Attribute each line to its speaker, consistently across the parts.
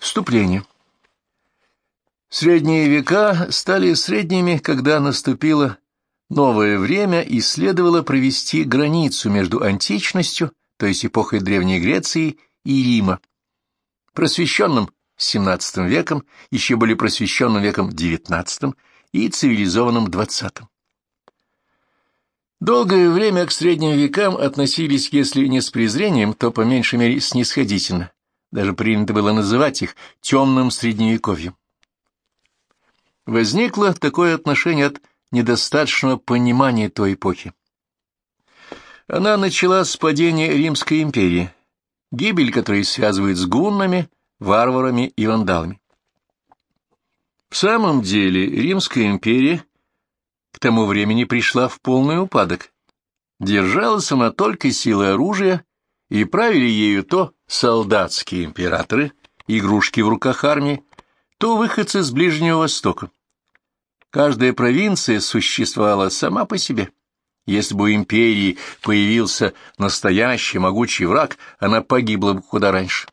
Speaker 1: Вступление. Средние века стали средними, когда наступило новое время и следовало провести границу между античностью, то есть эпохой Древней Греции, и Рима, просвещенным XVII веком, еще более просвещенным веком XIX и цивилизованным XX. Долгое время к средним векам относились, если не с презрением, то по меньшей мере снисходительно, даже принято было называть их темным средневековьем. Возникло такое отношение от недостаточного понимания той эпохи. Она начала с падения Римской империи, гибель которой связывают с гуннами, варварами и вандалами. В самом деле Римская империя к тому времени пришла в полный упадок. Держалась она только силой оружия, и правили ею то солдатские императоры, игрушки в руках армии, то выходцы с Ближнего Востока. Каждая провинция существовала сама по себе. Если бы у империи появился настоящий могучий враг, она погибла бы куда раньше.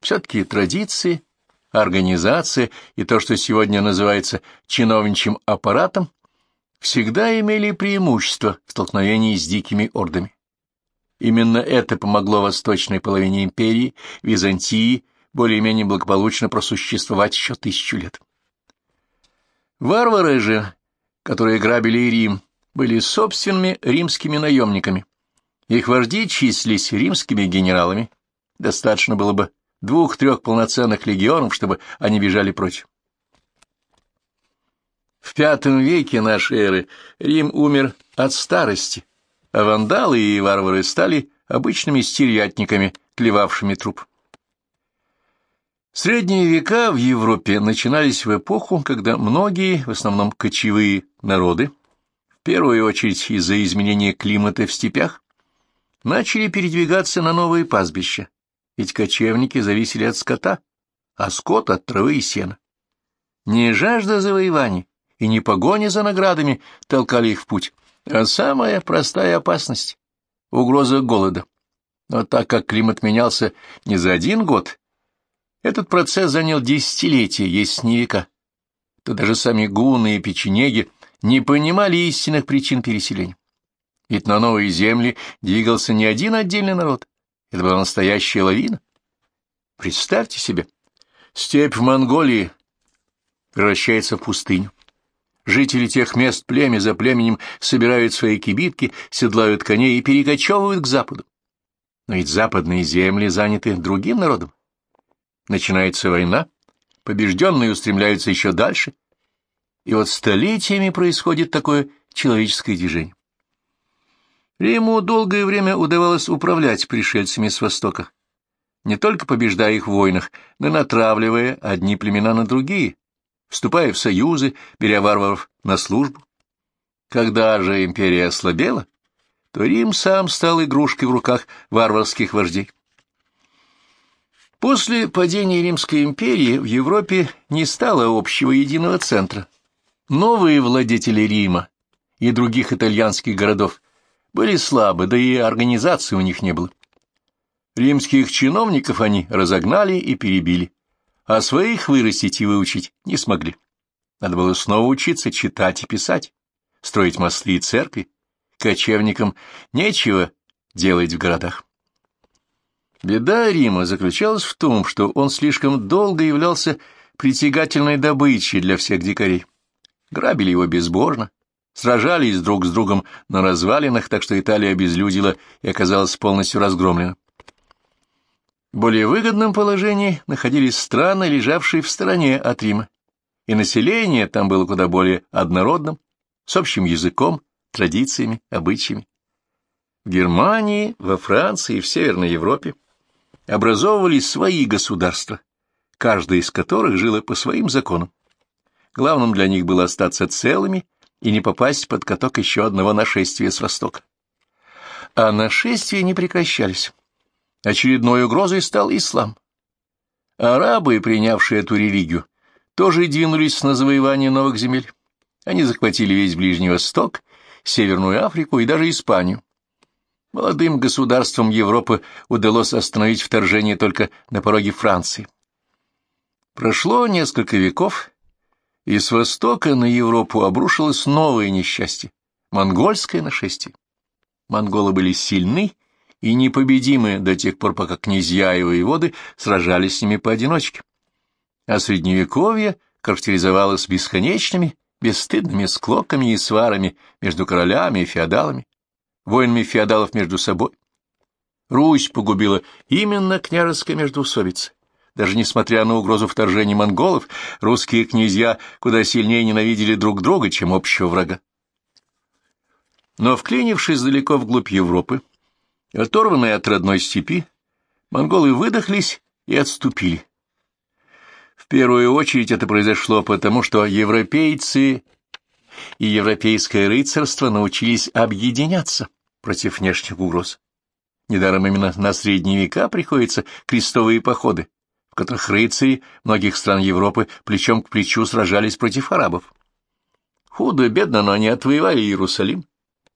Speaker 1: Все-таки традиции, организация и то, что сегодня называется чиновничьим аппаратом, всегда имели преимущество в столкновении с дикими ордами. Именно это помогло восточной половине империи, Византии, более-менее благополучно просуществовать еще тысячу лет. Варвары же, которые грабили Рим, были собственными римскими наемниками. Их вожди числились римскими генералами. Достаточно было бы двух-трех полноценных легионов, чтобы они бежали прочь. В V веке нашей эры Рим умер от старости, а вандалы и варвары стали обычными стервятниками, клевавшими труп. Средние века в Европе начинались в эпоху, когда многие, в основном кочевые народы, в первую очередь из-за изменения климата в степях, начали передвигаться на новые пастбища, ведь кочевники зависели от скота, а скот — от травы и сена. Не жажда завоеваний и не погоня за наградами толкали их в путь, а самая простая опасность — угроза голода. Но так как климат менялся не за один год, этот процесс занял десятилетия, есть не века, то даже сами гуны и печенеги не понимали истинных причин переселения. Ведь на новые земли двигался не один отдельный народ, это была настоящая лавина. Представьте себе, степь в Монголии превращается в пустыню. Жители тех мест племя за племенем собирают свои кибитки, седлают коней и перекочевывают к западу. Но ведь западные земли заняты другим народом. Начинается война, побежденные устремляются еще дальше, и вот столетиями происходит такое человеческое движение. Риму долгое время удавалось управлять пришельцами с Востока, не только побеждая их в войнах, но и натравливая одни племена на другие, вступая в союзы, беря варваров на службу. Когда же империя ослабела, то Рим сам стал игрушкой в руках варварских вождей. После падения Римской империи в Европе не стало общего единого центра. Новые владетели Рима и других итальянских городов были слабы, да и организации у них не было. Римских чиновников они разогнали и перебили а своих вырастить и выучить не смогли. Надо было снова учиться читать и писать, строить мосты и церкви. Кочевникам нечего делать в городах. Беда Рима заключалась в том, что он слишком долго являлся притягательной добычей для всех дикарей. Грабили его безбожно, сражались друг с другом на развалинах, так что Италия обезлюдила и оказалась полностью разгромлена. Более выгодном положении находились страны, лежавшие в стороне от Рима, и население там было куда более однородным, с общим языком, традициями, обычаями. В Германии, во Франции и в Северной Европе образовывались свои государства, каждое из которых жило по своим законам. Главным для них было остаться целыми и не попасть под каток еще одного нашествия с востока. А нашествия не прекращались. Очередной угрозой стал ислам. Арабы, принявшие эту религию, тоже двинулись на завоевание новых земель. Они захватили весь Ближний Восток, Северную Африку и даже Испанию. Молодым государствам Европы удалось остановить вторжение только на пороге Франции. Прошло несколько веков, и с востока на Европу обрушилось новое несчастье — монгольское нашествие. Монголы были сильны и непобедимы до тех пор, пока князья и воеводы сражались с ними поодиночке. А Средневековье характеризовалось бесконечными, бесстыдными склоками и сварами между королями и феодалами, воинами феодалов между собой. Русь погубила именно княжеская междоусобица. Даже несмотря на угрозу вторжения монголов, русские князья куда сильнее ненавидели друг друга, чем общего врага. Но, вклинившись далеко вглубь Европы, оторванные от родной степи, монголы выдохлись и отступили. В первую очередь это произошло потому, что европейцы и европейское рыцарство научились объединяться против внешних угроз. Недаром именно на средние века приходятся крестовые походы, в которых рыцари многих стран Европы плечом к плечу сражались против арабов. Худо-бедно, но они отвоевали Иерусалим,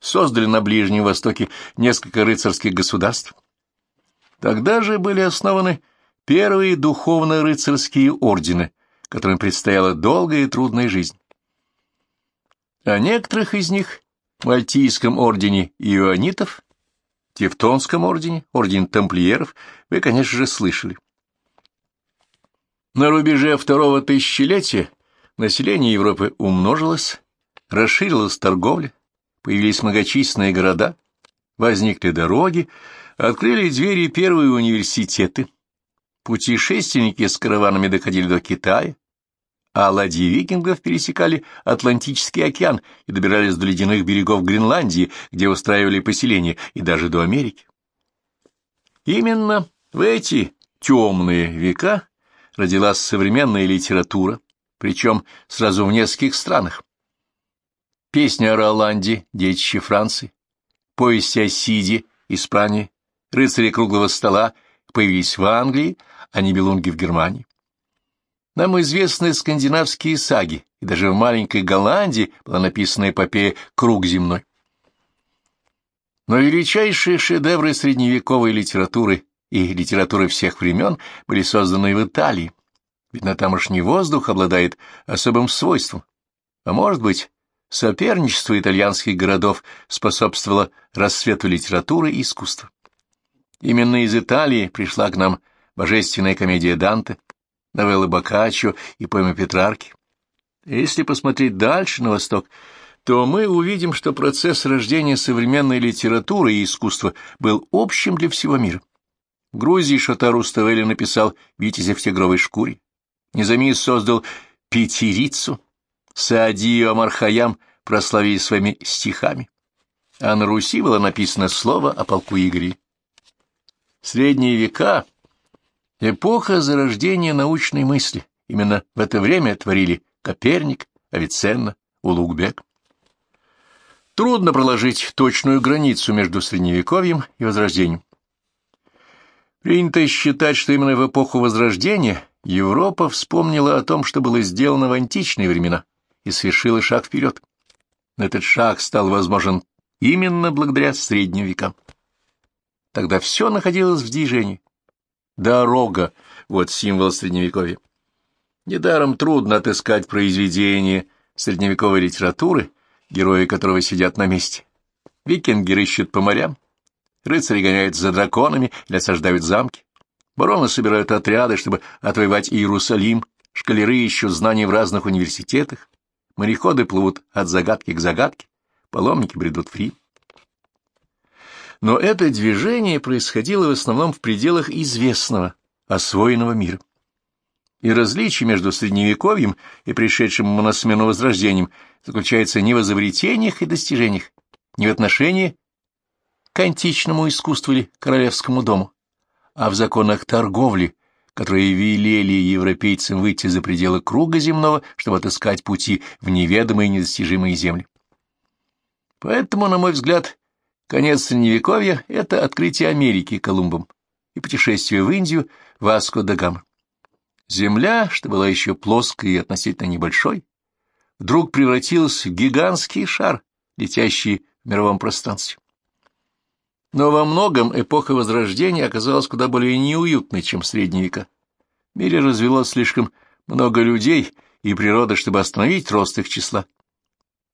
Speaker 1: создали на Ближнем Востоке несколько рыцарских государств. Тогда же были основаны первые духовно-рыцарские ордены, которым предстояла долгая и трудная жизнь. О некоторых из них, Мальтийском ордене иоаннитов, Тевтонском ордене, ордене тамплиеров, вы, конечно же, слышали. На рубеже второго тысячелетия население Европы умножилось, расширилась торговля, появились многочисленные города, возникли дороги, открыли двери первые университеты, путешественники с караванами доходили до Китая, а ладьи викингов пересекали Атлантический океан и добирались до ледяных берегов Гренландии, где устраивали поселения, и даже до Америки. Именно в эти темные века родилась современная литература, причем сразу в нескольких странах. Песня о Роланде, детище Франции, повести о Сиде, Испании, рыцари круглого стола появились в Англии, а Нибелунги в Германии. Нам известны скандинавские саги, и даже в маленькой Голландии была написана эпопея «Круг земной». Но величайшие шедевры средневековой литературы и литературы всех времен были созданы в Италии, ведь на тамошний воздух обладает особым свойством. А может быть, соперничество итальянских городов способствовало расцвету литературы и искусства. Именно из Италии пришла к нам божественная комедия Данте, новеллы Боккаччо и поэмы Петрарки. Если посмотреть дальше на восток, то мы увидим, что процесс рождения современной литературы и искусства был общим для всего мира. В Грузии Шатар Уставели написал «Витязя в тигровой шкуре», Низами создал «Пятерицу», Саадио Мархаям прославили своими стихами, а на Руси было написано слово о полку Игоря. Средние века Эпоха зарождения научной мысли. Именно в это время творили Коперник, Авиценна, Улугбек. Трудно проложить точную границу между Средневековьем и Возрождением. Принято считать, что именно в эпоху Возрождения Европа вспомнила о том, что было сделано в античные времена, и совершила шаг вперед. Этот шаг стал возможен именно благодаря Средним векам. Тогда все находилось в движении. Дорога — вот символ Средневековья. Недаром трудно отыскать произведение средневековой литературы, герои которого сидят на месте. Викинги рыщут по морям, рыцари гоняют за драконами или осаждают замки, бароны собирают отряды, чтобы отвоевать Иерусалим, шкалеры ищут знания в разных университетах, мореходы плывут от загадки к загадке, паломники бредут в Рим. Но это движение происходило в основном в пределах известного, освоенного мира. И различие между Средневековьем и пришедшим ему на смену Возрождением заключается не в изобретениях и достижениях, не в отношении к античному искусству или королевскому дому, а в законах торговли, которые велели европейцам выйти за пределы круга земного, чтобы отыскать пути в неведомые недостижимые земли. Поэтому, на мой взгляд, Конец Средневековья — это открытие Америки Колумбом и путешествие в Индию Васко да Гама. Земля, что была еще плоской и относительно небольшой, вдруг превратилась в гигантский шар, летящий в мировом пространстве. Но во многом эпоха Возрождения оказалась куда более неуютной, чем Средние века. В мире развелось слишком много людей и природа, чтобы остановить рост их числа,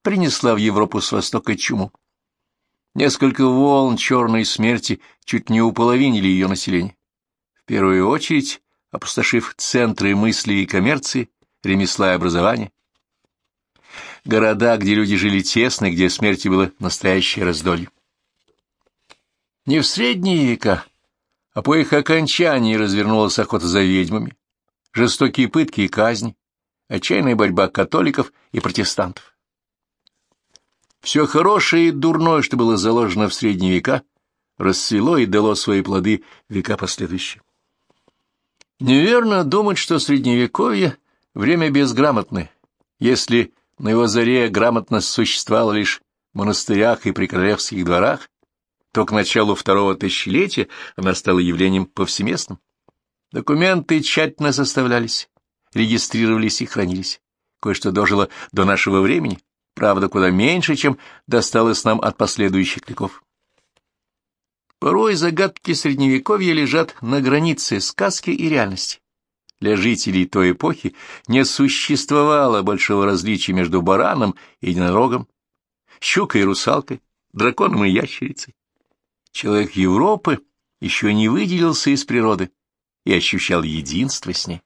Speaker 1: принесла в Европу с востока чуму. Несколько волн черной смерти чуть не уполовинили ее население. В первую очередь опустошив центры мысли и коммерции, ремесла и образования. Города, где люди жили тесно, где смерти было настоящее раздолье. Не в средние века, а по их окончании развернулась охота за ведьмами, жестокие пытки и казни, отчаянная борьба католиков и протестантов. Все хорошее и дурное, что было заложено в средние века, расцвело и дало свои плоды века последующие. Неверно думать, что Средневековье — время безграмотное, если на его заре грамотность существовала лишь в монастырях и при королевских дворах, то к началу второго тысячелетия она стала явлением повсеместным. Документы тщательно составлялись, регистрировались и хранились. Кое-что дожило до нашего времени, правда, куда меньше, чем досталось нам от последующих веков. Порой загадки Средневековья лежат на границе сказки и реальности. Для жителей той эпохи не существовало большого различия между бараном и единорогом, щукой и русалкой, драконом и ящерицей. Человек Европы еще не выделился из природы и ощущал единство с ней.